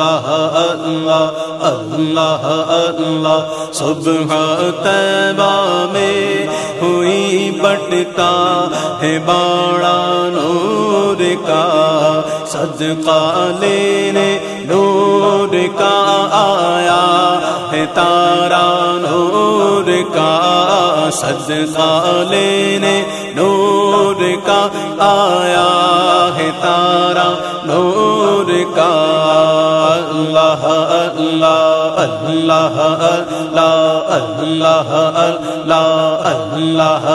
اللہ اللہ اللہ اللہ. صبح تیبہ میں ہوئی بٹتا ہے باڑا نور کا. صدقہ لینے نور کا آیا ہے تارا نور کا. صدقہ لینے نور کا آیا ہے تارا اللہ اللہ اللہ اللہ اللہ اللہ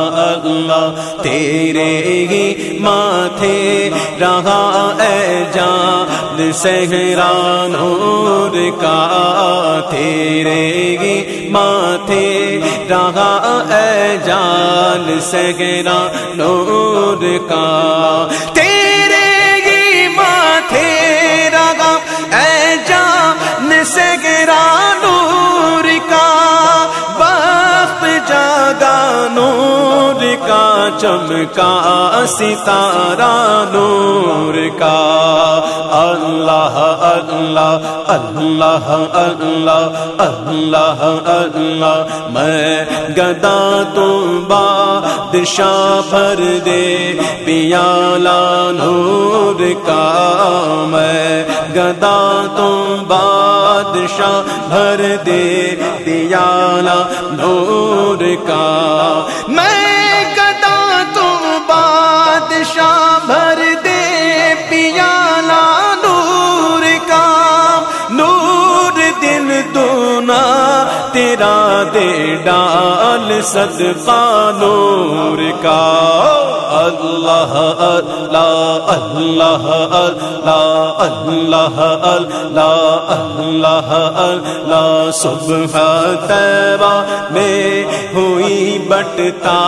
اللہ تیرے ہی ماتھے رہا اے جان سہرا نور کا تیرے ہی ماتھے رہا اے جان سہرا نور کا کا ستارہ نور کا۔ اللہ اللہ اللہ اللہ اللہ اللہ۔ میں گدا تم بادشاہ بھر دے پیالہ نور کا۔ میں گدا تم بادشاہ بھر دے پیالہ نور کا۔ میں دے ڈال صدقہ نور کا۔ اللہ اللہ اللہ اللہ اللہ اللہ اللہ اللہ صبح تیبہ میں ہوئی بٹتا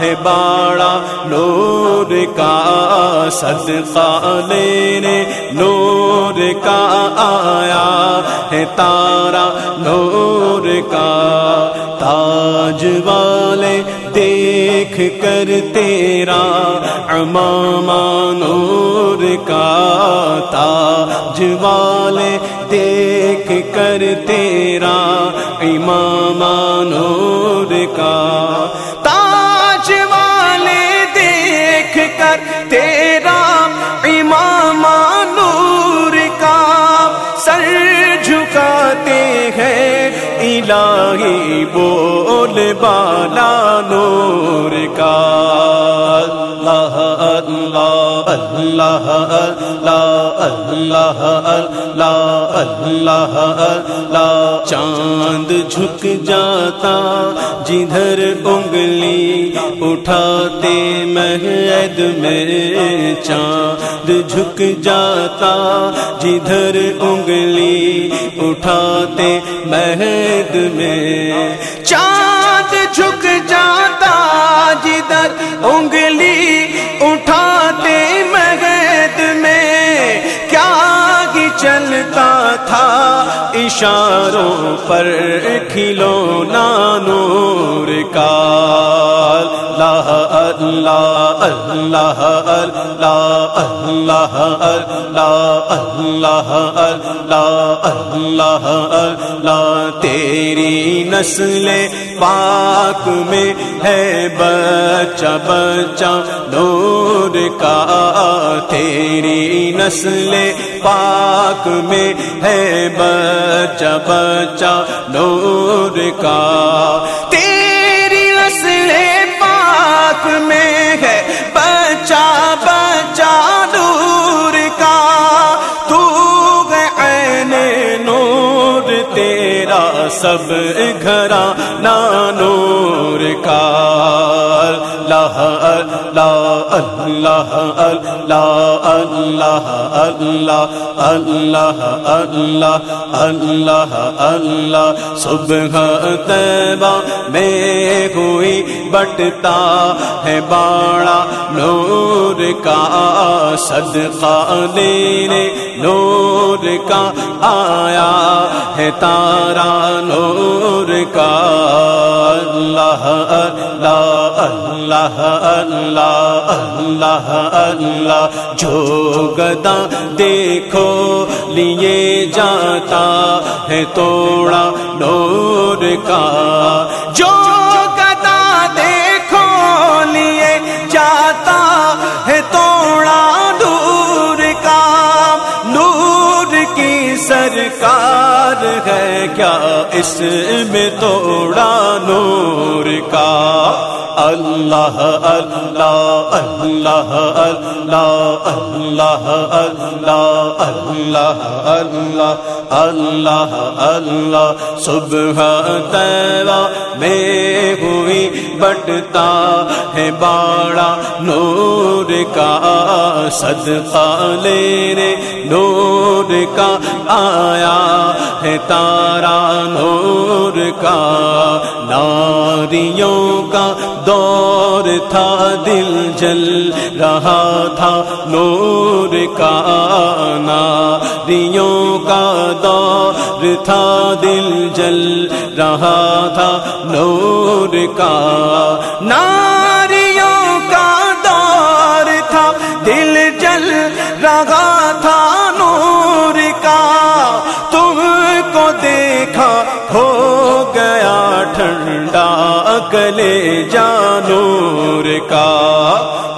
ہے باڑا نور کا۔ صدقہ لینے نور کا آیا۔ ہے تارا نور کا۔ تاج والے دیکھ کر تیرا امام نور کا۔ تاج والے دیکھ کر تیرا امام نور کا۔ تاج والے دیکھ کر تیرا الہی بول بالا نور کا اللہ اللہ اللہ اللہ اللہ اللہ اللہ چاند جھک جاتا جدھر انگلی اٹھاتے مہد میں چاند جھک جاتا جدھر انگلی اٹھاتے مہد میں چاند جھک جاتا جدھر انگلی پر کھلونا نور کا اللہ اللہ اللہ اللہ اللہ اللہ اللہ اللہ اللہ تیری نسل پاک میں ہے بچہ بچہ نور کا تیری نسل پاک میں ہے بچہ بچہ نور کا سب گھرا نانور کا۔ اللہ اللہ اللہ اللہ اللہ اللہ اللہ اللہ اللہ اللہ۔ صبح تیبہ میں ہوئی بٹتا ہے باڑا نور کا۔ صدقہ دینے نور کا آیا ہے تارا نور کا۔ اللہ اللہ اللہ اللہ اللہ اللہ۔ جو گدا دیکھو، لیے جاتا ہے توڑا نور کا۔ ہے کیا اس میں توڑا نور کا اللہ اللہ اللہ اللہ اللہ اللہ اللہ اللہ اللہ اللہ صبح تیرا میں ہوئی بٹتا ہے باڑا نور کا صدقہ لینے نور کا آیا ہے تارا نور کا ناریوں کا دور تھا دل جل، رہا تھا نور کا ناریوں کا دور تھا دل جل، رہا تھا نور کا ناریوں کا دور تھا دل جل، رہا تھا نور کا تم کو دیکھا ہو گیا ٹھنڈا کلے جانور کا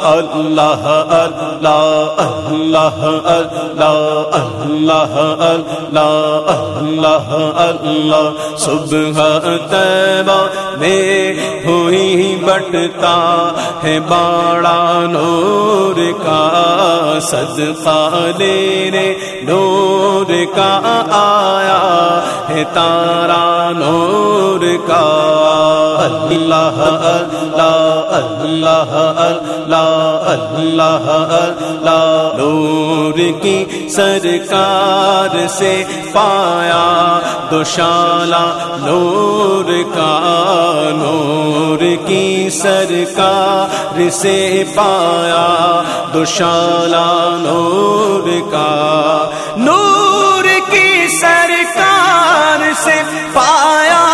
اللہ اللہ اللہ اللہ اللہ اللہ اللہ اللہ صبح تیبہ میں ہوئی بٹتا ہے باڑا نور کا صدقہ لینے، نور کا آیا ہے تارا نور کا۔ اللہ اللہ اللہ اللہ اللہ اللہ نور کی سرکار سے پایا دوشالا نور کا نور کی سرکار سے پایا دوشالا نور کا نور کی سرکار سے پایا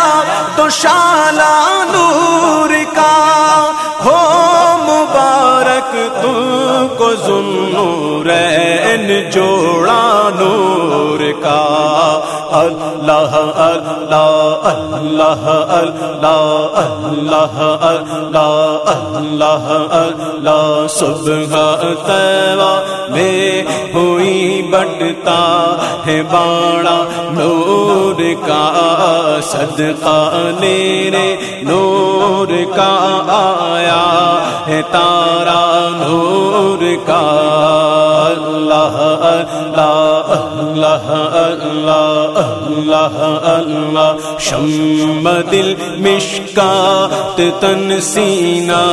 تو شالا نور کا تم کو ظلم جوڑا نور کا۔ اللہ اللہ اللہ اللہ اللہ اللہ اللہ اللہ صبح تیوا میں ہوئی بٹتا ہے باڑا نور کا۔ صدقہ لینے نور کا آیا۔ ہے تارا نور کا اللہ اللہ اللہ اللہ اللہ اللہ۔ شم دل مشکات تن سینا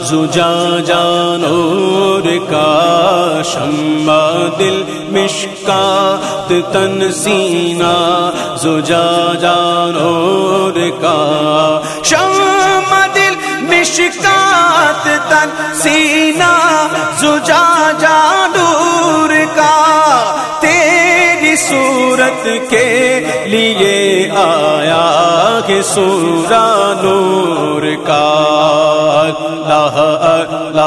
زجا جانور کا۔ شم دل مشکات تن سینا زجا جانور کا۔ شم سینہ زجاجا صورت کے لیے آیا کہ سورا نور کا اللہ اللہ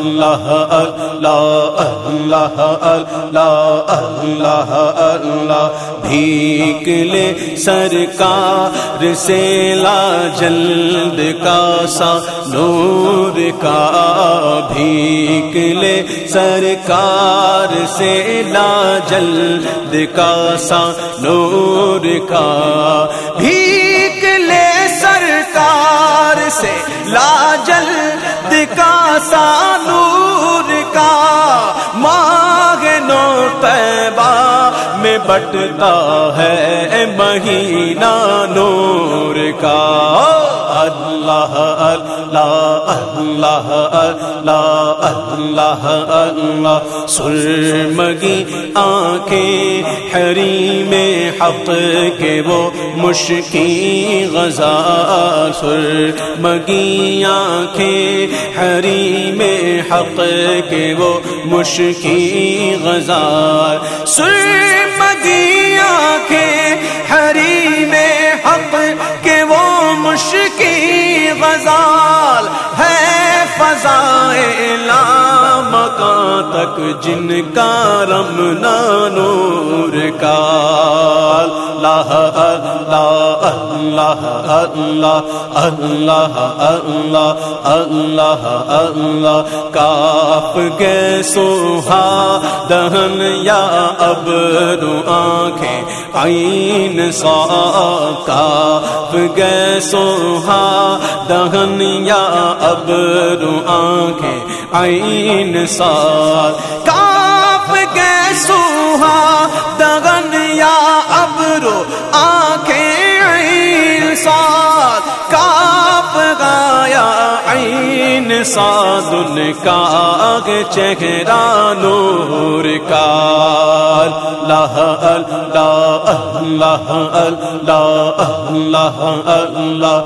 اللہ اللہ اللہ اللہ اللہ اللہ بھیک لے سرکار سے لا جلد کا سا نور کا بھیک لے سرکار سے لا جلد کا سا نور کا بھیک لے سرکار سے لا جلد کا سا نور کا ماغ نو پیبا میں بٹتا ہے مہینہ نور کا اللہ اللہ اللہ اللہ اللہ. اللہ سرمگی آنکھیں ہری میں حق کے وہ مشکی غزا. سرمگی آنکھیں ہری میں حق کے وہ مشکی غزا. سرمگی پاک جن کا رم نور کا اللہ اللہ اللہ اللہ اللہ اللہ اللہ اللہ۔ کاپ گے سوہا دہن یا اب رو آنکھیں۔ آئین سا کاپ گے سوہا دہن یا اب رو آنکھیں۔ عین سال کاف گئے سوہا دغن یا ابرو آ عین سادن کا چہرہ نور کا۔ اللہ اللہ اللہ اللہ اللہ اللہ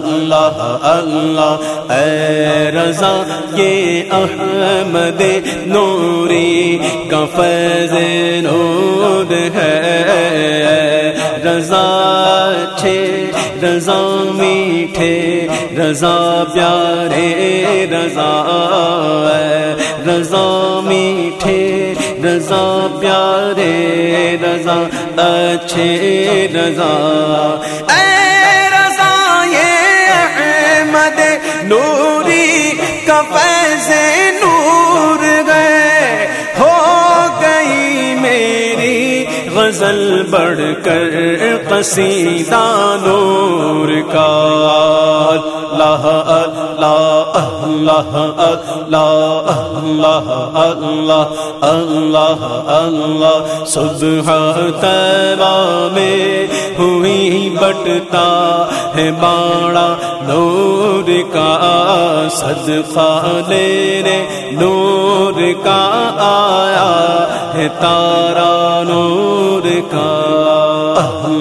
اللہ۔ اللہ اے رضا، یہ احمد نوری کا فیض نور ہے۔ رضا چھے رضا میٹھے رضا پیارے رضا رضا میٹھے رضا پیارے رضا اچھے رضا۔ اے غزل بڑھ کر قصیدہ نور کا۔ اللہ اللہ اللہ اللہ اللہ اللہ اللہ اللہ صبح تیرا میں ہوئی بٹتا ہے باڑا نور کا۔ صدقہ لینے نور کا۔ آیا ہے تارا نور کا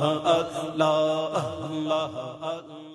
اللہ اللہ اللہ